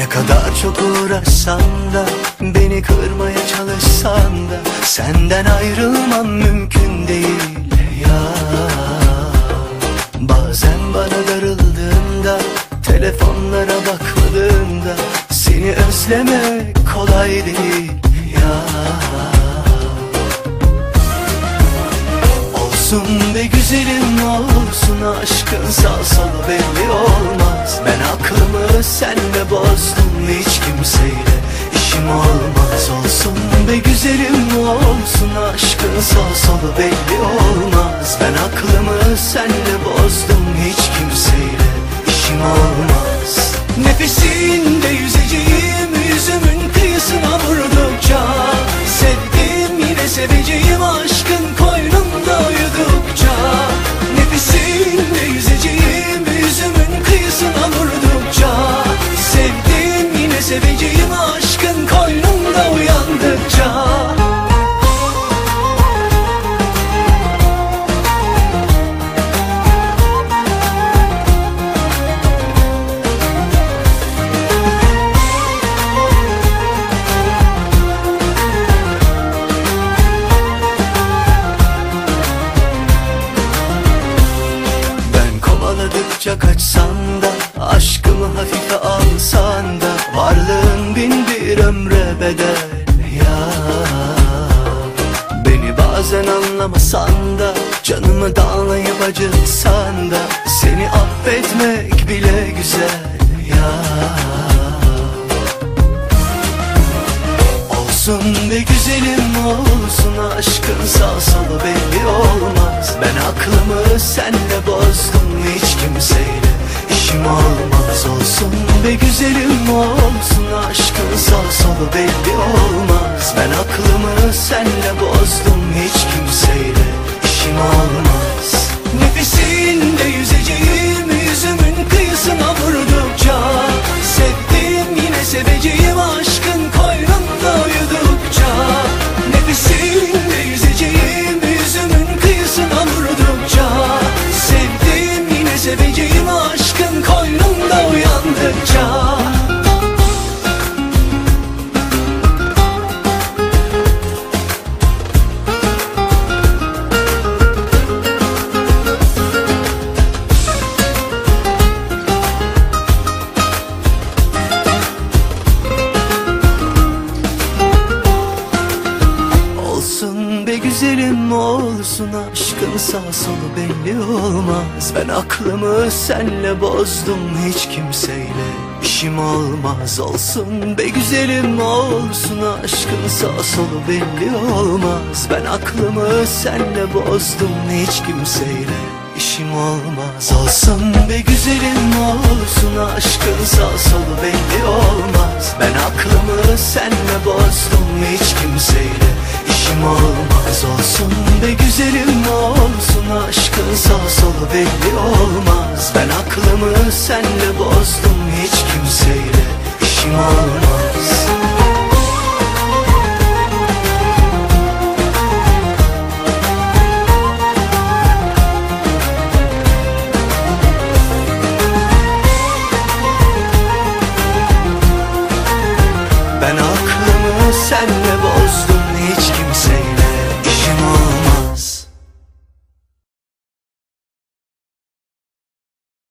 Ne kadar çok uğraşsan da Beni kırmaya çalışsan da Senden ayrılmam mümkün değil ya. Bazen bana darıldığında Telefonlara bakmadığında Seni özlemek kolay değil ya. Olsun be güzelim olsun aşkın sağ solu belli olmaz. Ben aklımı senle bozdum hiç kimseyle. İşim olmaz Olsun be güzelim olsun aşkın sağ solu belli olmaz. Ben aklımı senle bozdum hiç kimseyle. İşim olmaz seveceğim aşkın koynunda uyandıkça. Ben kovaladıkça kaçsan da Aşkımı hafife alsan da Varlığın bin bir ömre bedel ya. Beni bazen anlamasan da Canımı dağlayıp acıtsan da Seni affetmek bile güzel ya. Olsun be güzelim olsun aşkın sağ solu belli olmaz. Ben aklımı senle bozdum hiç Aklımı senle bozdum hiç kimseyle. İşim olmaz. Nefesinde yüzeceğim yüzümün kıyısına vurdukça Sevdim yine seveceğim aşkın koynunda uyudukça Nefesinde yüzeceğim yüzümün kıyısına vurdukça Sevdim yine seveceğim aşkın koynunda uyandıkça olsun aşkın sağ solu belli olmaz. Ben aklımı senle bozdum hiç kimseyle işim olmaz. Olsun be güzelim olsun aşkın sağ solu belli olmaz. Ben aklımı senle bozdum hiç kimseyle işim olmaz. Olsun be güzelim olsun aşkın sağ solu belli olmaz. Ben aklımı senle bozdum hiç kimseyle işim olmaz Olsun be güzelim olsun. Aşkın sağ solu belli olmaz. Ben aklımı senle bozdum hiç kimseyle işim olmaz